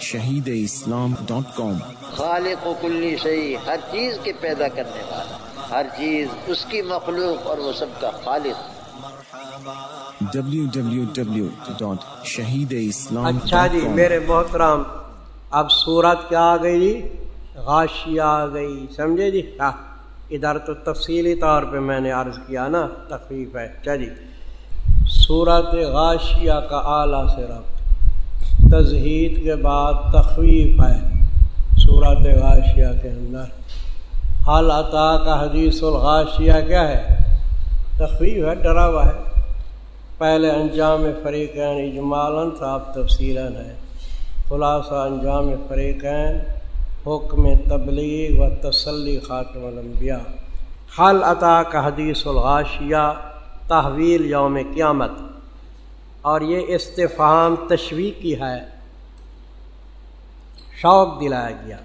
شہید اسلام ڈاٹ کام۔ خالق و کلی شہی ہر چیز کے پیدا کرنے والا ہر چیز اس کی مخلوق اور وہ سب کا خالق۔ شہید اسلام اچھا جی میرے محترام اب صورت کیا آ گئی جی؟ غاشیہ آ گئی سمجھے جی؟ ہاں ادھر تو تفصیلی طور پہ میں نے عرض کیا نا تخفیف ہے۔ اچھا جی صورت غاشیہ کا اعلیٰ سے رب تزہید کے بعد تخویف ہے صورت غاشیہ کے اندر۔ حال عطا کا حدیث الغاشیہ کیا ہے؟ تخویف ہے ڈرا ہوا ہے۔ پہلے انجام فریقین اجمالاً صاف تفصیل ہے۔ خلاصہ، انجام فریقین، حکم تبلیغ و تسلی خاتم الانبیاء۔ حل عطا کا حدیث الغاشیہ، تحویل یوم قیامت۔ اور یہ استفام تشویق کی ہے۔ شوق دلایا گیا۔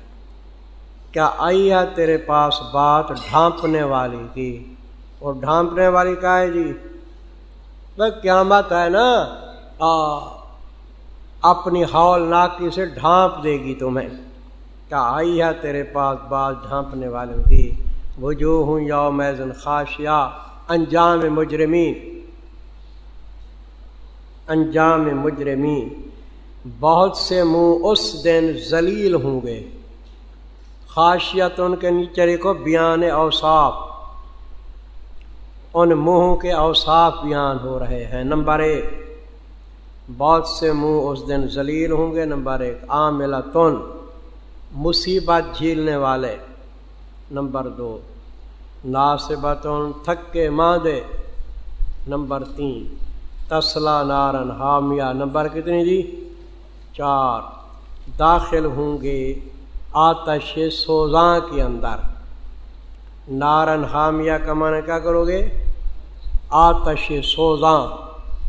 کیا آئی ہے تیرے پاس بات ڈھانپنے والی کی اور ڈھانپنے والی کا ہے جی؟ بس قیامت ہے نا۔ آ، اپنی ہال ناکی سے ڈھانپ دے گی تمہیں۔ کیا آئی ہے تیرے پاس بات ڈھانپنے والوں کی وہ جو ہوں یو میزن خاشیا انجام مجرمین۔ انجام مجرمین۔ بہت سے منہ اس دن ذلیل ہوں گے۔ خاصیت ان کے نیچے کو بیان اوصاف۔ ان منہوں کے اوصاف بیان ہو رہے ہیں۔ نمبر ایک، بہت سے منہ اس دن ذلیل ہوں گے۔ نمبر ایک عاملہ تن مصیبت جھیلنے والے۔ نمبر دو، ناصبتن، تھکے ماندے۔ نمبر تین تسلا نارن، حامیہ، نمبر کتنی جی؟ چار۔ داخل ہوں گے آتش سوزاں کے اندر۔ نارن، حامیہ کا معنی کیا کرو گے؟ آتش سوزاں۔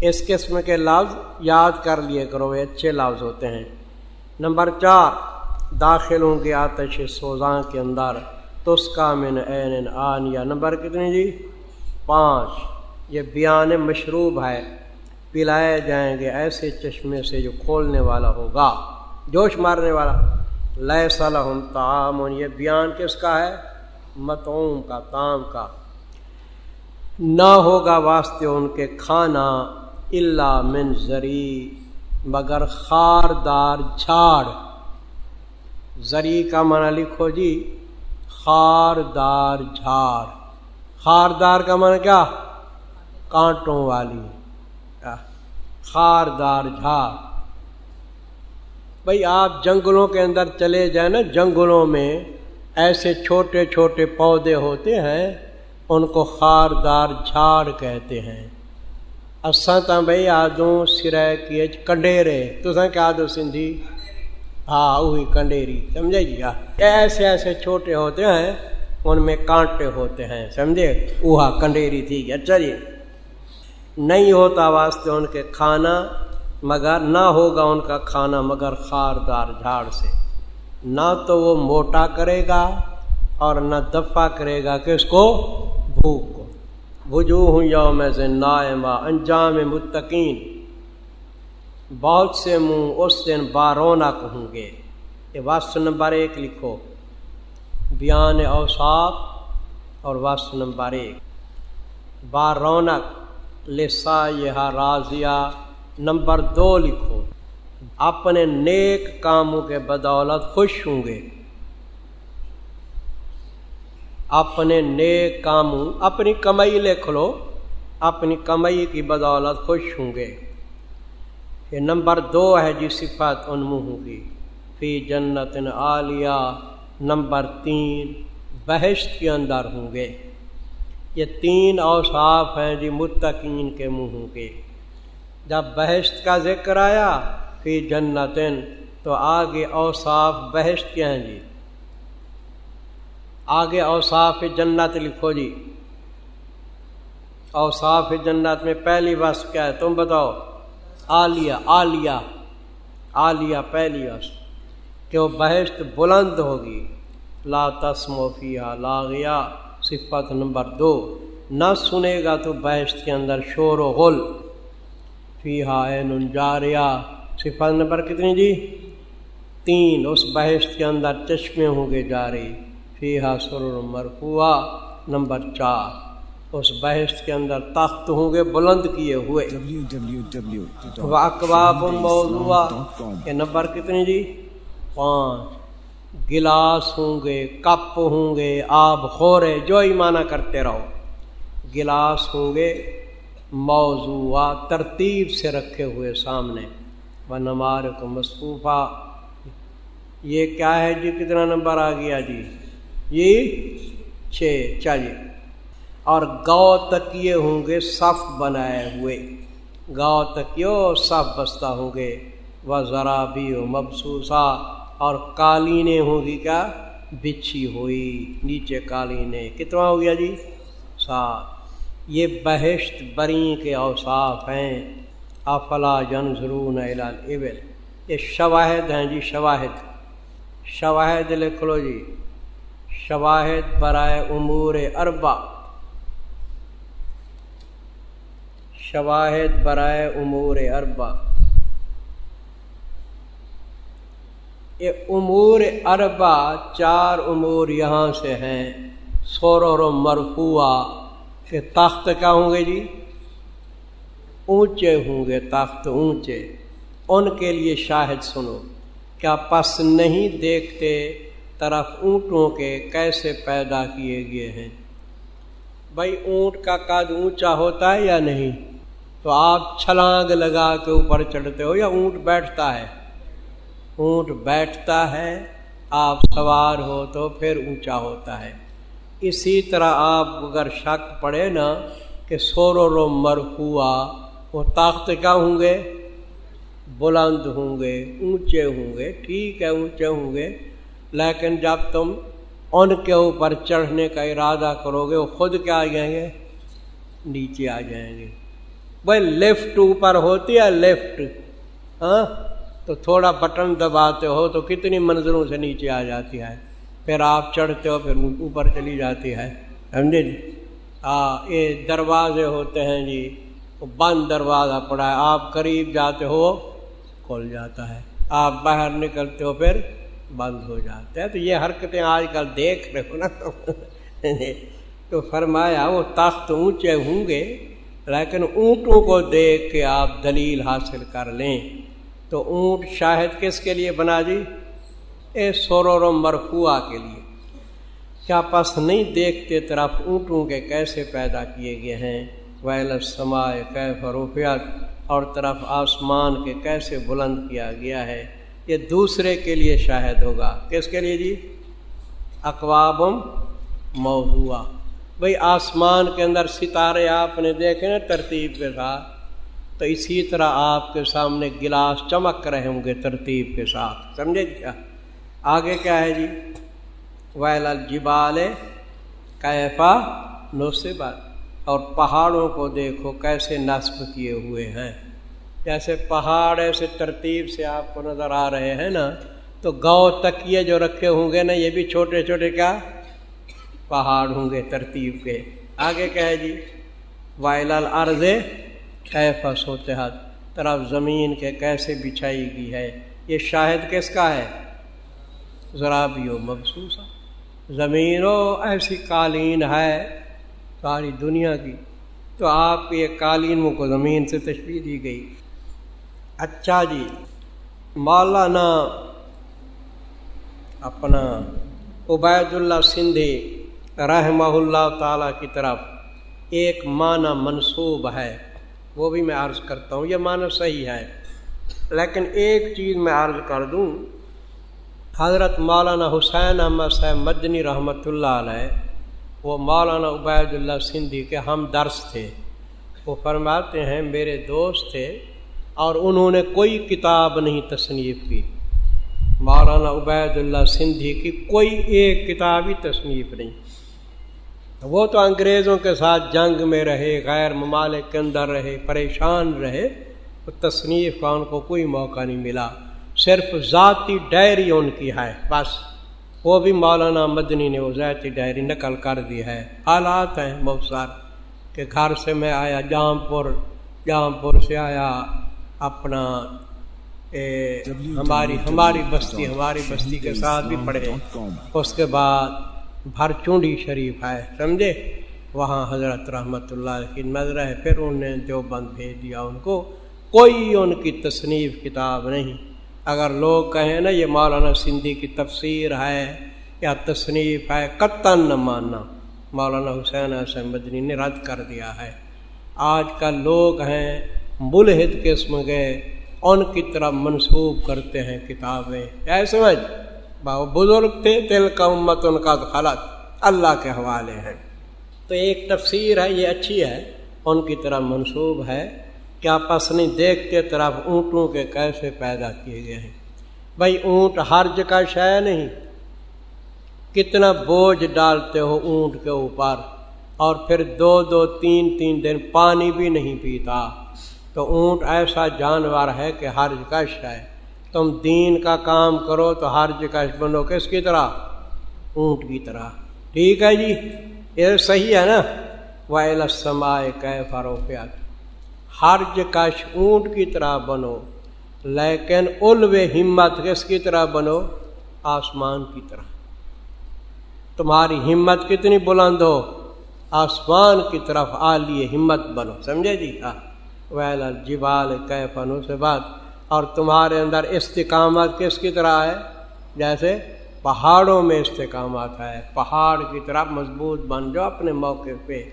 اس قسم کے لفظ یاد کر لیے کرو گے اچھے لفظ ہوتے ہیں۔ نمبر چار۔ داخل ہوں گے آتش سوزاں کے اندر۔ تس کا من عین آن یا نمبر کتنی جی؟ پانچ۔ یہ بیان مشروب ہے۔ پلائے جائیں گے، ایسے چشمے سے جو کھولنے والا ہوگا، جوش مارنے والا۔ لیے صلاحم تعام یہ بیان کس کا ہے؟ متعوم کا تام کا۔ نہ ہوگا واسطے ان کے کھانا اللہ من زری، مگر خاردار جھاڑ۔ زری کا منع لکھو جی خاردار جھاڑ۔ خاردار کا من کیا؟ کانٹوں والی۔ خاردار جھاڑ بھائی آپ جنگلوں کے اندر چلے جائیں نا، جنگلوں میں ایسے چھوٹے چھوٹے پودے ہوتے ہیں، ان کو خاردار جھاڑ کہتے ہیں۔ اساں تا بھائی آدوں سرے کی کنڈیرے۔ تو کیا دو سندھی؟ ہاں وہی کنڈیری، سمجھے جی؟ ہاں۔ ایسے ایسے چھوٹے ہوتے ہیں، ان میں کانٹے ہوتے ہیں، سمجھے؟ وہ کنڈیری تھی اچھا جی۔ نہیں ہوتا واسطے ان کے کھانا، مگر نہ ہوگا ان کا کھانا مگر خاردار جھاڑ سے۔ نہ تو وہ موٹا کرے گا اور نہ دفع کرے گا کس کو بھوک کو۔ بجو ہوں یوم سے نائمہ، انجام متقین۔ بہت سے منہ اس دن بارونق ہوں گے۔ یہ وسط نمبر ایک لکھو۔ بیان اوصاف اور وسط نمبر ایک۔ بارونق۔ لسا یہ راضیہ نمبر دو لکھو۔ اپنے نیک کاموں کے بدولت خوش ہوں گے۔ اپنے نیک کاموں، اپنی کمائی لکھ لو، اپنی کمائی کی بدولت خوش ہوں گے۔ یہ نمبر دو ہے جی صفت ان منہوں کی۔ فی جنت عالیہ نمبر تین بحشت کے اندر ہوں گے۔ یہ تین اوصاف ہیں جی متقین کے منہوں کے۔ جب بحشت کا ذکر آیا فی جنتن، تو آگے اوصاف بحشت کے ہیں جی۔ آگے اوصاف جنت لکھو جی۔ اوصاف جنت میں پہلی بس کیا ہے؟ تم بتاؤ۔ عالیہ عالیہ عالیہ پہلی اس کہ وہ بحشت بلند ہوگی۔ لا تسم و فیا صفت نمبر دو۔ نہ سنے گا تو بحشت کے اندر شور و غل۔ فی ہا جاریا صفت نمبر کتنی جی؟ تین۔ اس بحث کے اندر چشمے ہوں گے جاری۔ فی سر مرفوع نمبر چار۔ اس بحث کے اندر تخت ہوں گے بلند کیے ہوئے۔ اقباب موضوع یہ نمبر کتنی جی؟ پانچ۔ گلاس ہوں گے، کپ ہوں گے، آب خورے، جو ہی معنی کرتے رہو۔ گلاس ہوں گے موضوع ترتیب سے رکھے ہوئے سامنے۔ و نمار کو مصطوفہ یہ کیا ہے جی؟ کتنا نمبر آ گیا جی؟ یہ چھ چلیے اور گاؤ تکیے ہوں گے صف بنائے ہوئے۔ گاؤ تکیو صف بستہ ہوں گے۔ وہ ذرا بھی ہو مبسوسا۔ اور قالینیں ہوں گی کیا؟ بچھی ہوئی، نیچے قالینیں۔ کتنا ہو گیا جی؟ سات۔ یہ بہشت بری کے اوصاف ہیں۔ افلا جن ضرور یہ شواہد ہیں جی شواہد۔ شواہد لکھ لو جی۔ شواہد برائے امور اربا شواہد برائے امور اربا یہ امور اربا چار امور یہاں سے ہیں۔ سور و مرفوع کہ تخت کیا ہوں گے جی؟ اونچے ہوں گے تخت اونچے۔ ان کے لیے شاہد سنو، کیا پس نہیں دیکھتے طرف اونٹوں کے کیسے پیدا کیے گئے ہیں؟ بھائی اونٹ کا قد اونچا ہوتا ہے یا نہیں؟ تو آپ چھلانگ لگا کے اوپر چڑھتے ہو یا اونٹ بیٹھتا ہے؟ اونٹ بیٹھتا ہے، آپ سوار ہو تو پھر اونچا ہوتا ہے۔ اسی طرح آپ اگر شک پڑے نا کہ سور و مرفوع وہ طاقت کیا ہوں گے؟ بلند ہوں گے، اونچے ہوں گے۔ ٹھیک ہے، اونچے ہوں گے۔ لیکن جب تم ان کے اوپر چڑھنے کا ارادہ کرو گے، وہ خود کیا آ جائیں گے؟ نیچے آ جائیں گے۔ بھائی لیفٹ اوپر ہوتی ہے لیفٹ ہاں؟ تو تھوڑا بٹن دباتے ہو تو کتنی منظروں سے نیچے آ جاتی ہے۔ پھر آپ چڑھتے ہو، پھر اوپر چلی جاتی ہے۔ سمجھے جی؟ ہاں یہ دروازے ہوتے ہیں جی وہ بند دروازہ پڑا ہے۔ آپ قریب جاتے ہو کھول جاتا ہے۔ آپ باہر نکلتے ہو، پھر بند ہو جاتے ہیں۔ تو یہ حرکتیں آج کل دیکھ رہے ہو نا۔ تو فرمایا، وہ تخت اونچے ہوں گے، لیکن اونٹوں کو دیکھ کے آپ دلیل حاصل کر لیں۔ تو اونٹ شاہد کس کے لیے بنا جی؟ اے سورور مرفوع کے لیے۔ کیا پس نہیں دیکھتے طرف اونٹوں کے کیسے پیدا کیے گئے ہیں؟ ویل سمائے کیف روفیات اور طرف آسمان کے کیسے بلند کیا گیا ہے؟ یہ دوسرے کے لیے شاہد ہوگا۔ کس کے لیے جی؟ اقوابم موضوع بھئی آسمان کے اندر ستارے آپ نے دیکھے نا ترتیب کے ساتھ۔ تو اسی طرح آپ کے سامنے گلاس چمک رہے ہوں گے ترتیب کے ساتھ۔ سمجھے کیا آگے کیا ہے جی؟ ویل الجبال کیفا نوسبت اور پہاڑوں کو دیکھو کیسے نصب کیے ہوئے ہیں۔ جیسے پہاڑ، ایسے ترتیب سے آپ کو نظر آ رہے ہیں نا۔ تو گاؤں تکیے جو رکھے ہوں گے نا، یہ بھی چھوٹے چھوٹے کیا؟ پہاڑ ہوں گے ترتیب کے۔ آگے کیا ہے جی؟ وائل العرض کیفا سوتے حد طرف زمین کے کیسے بچھائی گئی ہے؟ یہ شاہد کس کا ہے؟ ذرا بھی ہو مخصوص زمین و ایسی قالین ہے ساری دنیا کی تو آپ کی یہ قالین کو زمین سے تشریح دی گئی۔ اچھا جی مولانا اپنا عبید اللہ سندھی رحمہ اللہ تعالیٰ کی طرف ایک معنی منصوب ہے۔ وہ بھی میں عرض کرتا ہوں، یہ معنی صحیح ہے۔ لیکن ایک چیز میں عرض کر دوں، حضرت مولانا حسین احمد صاحب مدنی رحمۃ اللہ علیہ، وہ مولانا عبید اللہ سندھی کے ہم درس تھے۔ وہ فرماتے ہیں، میرے دوست تھے اور انہوں نے کوئی کتاب نہیں تصنیف کی۔ مولانا عبید اللہ سندھی کی کوئی ایک کتاب ہی تصنیف نہیں۔ وہ تو انگریزوں کے ساتھ جنگ میں رہے غیر ممالک کے اندر رہے پریشان رہے تو تصنیف کا ان کو کوئی موقع نہیں ملا۔ صرف ذاتی ڈائری ان کی ہے بس۔ وہ بھی مولانا مدنی نے وہ ذاتی ڈائری نقل کر دی ہے۔ حالات ہیں بہت سارے کہ گھر سے میں آیا جام پور جام پور سے آیا اپنا ہماری ہماری بستی ہماری بستی کے ساتھ بھی پڑھے۔ اس کے بعد بھر چونڈی شریف ہے، سمجھے؟ وہاں حضرت رحمۃ اللہ کی نظر ہے، پھر انہوں نے جو بند بھیج دیا ان کو، کوئی ان کی تصنیف کتاب نہیں۔ اگر لوگ کہیں نا، یہ مولانا سندھی کی تفسیر ہے یا تصنیف ہے قطن نہ ماننا۔ مولانا حسین حسین مدنی نے رد کر دیا ہے۔ آج کل لوگ ہیں، ملحد قسم کے، ان کی طرف منسوب کرتے ہیں کتابیں۔ کیا سمجھ؟ باؤ بزرگ تھے تل کا امت ان کا خلط اللہ کے حوالے ہیں۔ تو ایک تفسیر ہے، یہ اچھی ہے۔ ان کی طرف منسوب ہے کیا پسنی دیکھتے طرف اونٹوں کے کیسے پیدا کیے گئے ہیں۔ بھائی، اونٹ حرج کا شے نہیں۔ کتنا بوجھ ڈالتے ہو اونٹ کے اوپر۔ اور پھر دو دو، تین تین دن پانی بھی نہیں پیتا۔ تو اونٹ ایسا جانور ہے کہ حرج کش ہے۔ تم دین کا کام کرو تو حرج کش بنو کس کی طرح اونٹ کی طرح۔ ٹھیک ہے جی؟ یہ صحیح ہے نا؟ وائلسمائے کہ فروخت حرج کش اونٹ کی طرح بنو، لیکن الو ہمت کس کی طرح بنو؟ آسمان کی طرح۔ تمہاری ہمت کتنی بلند ہو، آسمان کی طرف آلی ہمت بنو۔ سمجھے جی؟ ہاں۔ ویل جبال کہ فنو سے بات اور تمہارے اندر استقامت کس کی طرح ہے؟ جیسے پہاڑوں میں استقامت ہے۔ پہاڑ کی طرف مضبوط بن جاؤ اپنے موقع پہ۔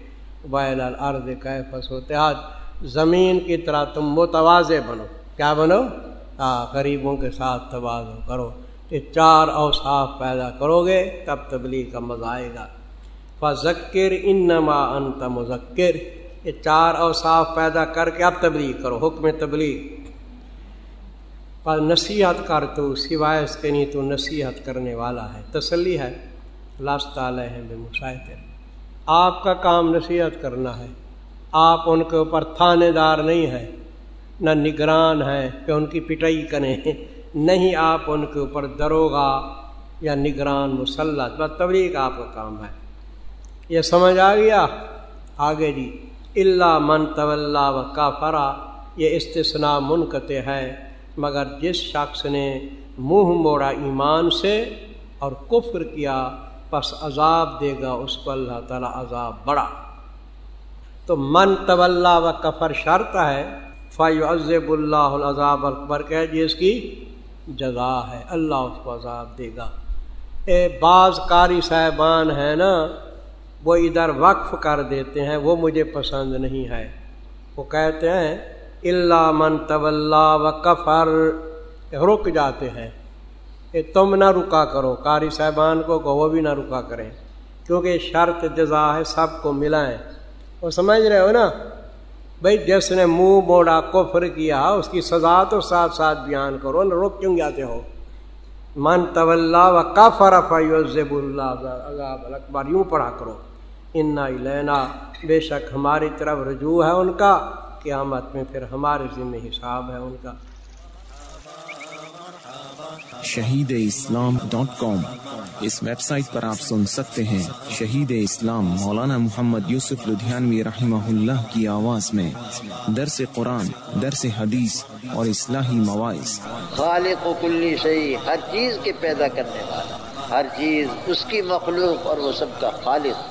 ویل الرد کہ فسوتحاد زمین کی طرح تم متوازے بنو۔ کیا بنو؟ ہاں غریبوں کے ساتھ توازو کرو۔ یہ چار اوصاف پیدا کرو گے، تب تبلیغ کا مزہ آئے گا۔ فذکر انما انت مذکر۔ یہ چار اوصاف پیدا کر کے اب تبلیغ کرو، حکم تبلیغ۔ پر نصیحت کر تو سوائے اس کے نہیں تو نصیحت کرنے والا ہے۔ تسلی ہے۔ لاست علیہ بے مشاہد آپ کا کام نصیحت کرنا ہے۔ آپ ان کے اوپر تھانے دار نہیں ہیں۔ نہ نگران ہیں۔ کہ ان کی پٹائی کریں۔ نہیں آپ ان کے اوپر دروگا یا نگران مسلط۔ بس تبلیغ آپ کا کام ہے۔ یہ سمجھ آ گیا؟ آگے جی۔ اللہ من طول و کافرا۔ یہ استثناء منقطع ہے۔ مگر جس شخص نے منہ موڑا ایمان سے اور کفر کیا، پس عذاب دے گا، اس کو اللہ تعالیٰ عذاب بڑا۔ تو من طول و کفر شرط ہے فائیو عزب اللہ العذاب اکبر، کہ جی جس کی جزا ہے، اللہ اس کو عذاب دے گا۔ اے بعض قاری صاحبان ہیں نا، وہ ادھر وقف کر دیتے ہیں، وہ مجھے پسند نہیں ہے۔ وہ کہتے ہیں اللہ من طول و کفر رک جاتے ہیں۔ کہ تم نہ رکا کرو۔ قاری صاحبان کو کہ وہ بھی نہ رکا کریں۔ کیونکہ شرط جزا ہے سب کو ملائیں۔ وہ سمجھ رہے ہو نا؟ بھائی جس نے منہ موڑا، کفر کیا، اس کی سزا تو ساتھ ساتھ بیان کرو۔ نہ رک کیوں جاتے ہو؟ من طول و کفر فیوزب اللہ اکبر، یوں پڑھا کرو۔ انا لینا بے شک ہماری طرف رجوع ہے ان کا۔ قیامت میں پھر ہمارے ذمہ حساب ہے ان کا۔ Shaheed Islam dot com. اس ویب سائٹ پر آپ سن سکتے ہیں شہید اسلام مولانا محمد یوسف لدھیانوی رحمہ اللہ کی آواز میں۔ درس قرآن درس حدیث اور اصلاحی مواعث۔ خالق و کلی شہی ہر چیز کے پیدا کرنے والا ہر چیز اس کی مخلوق اور وہ سب کا خالق۔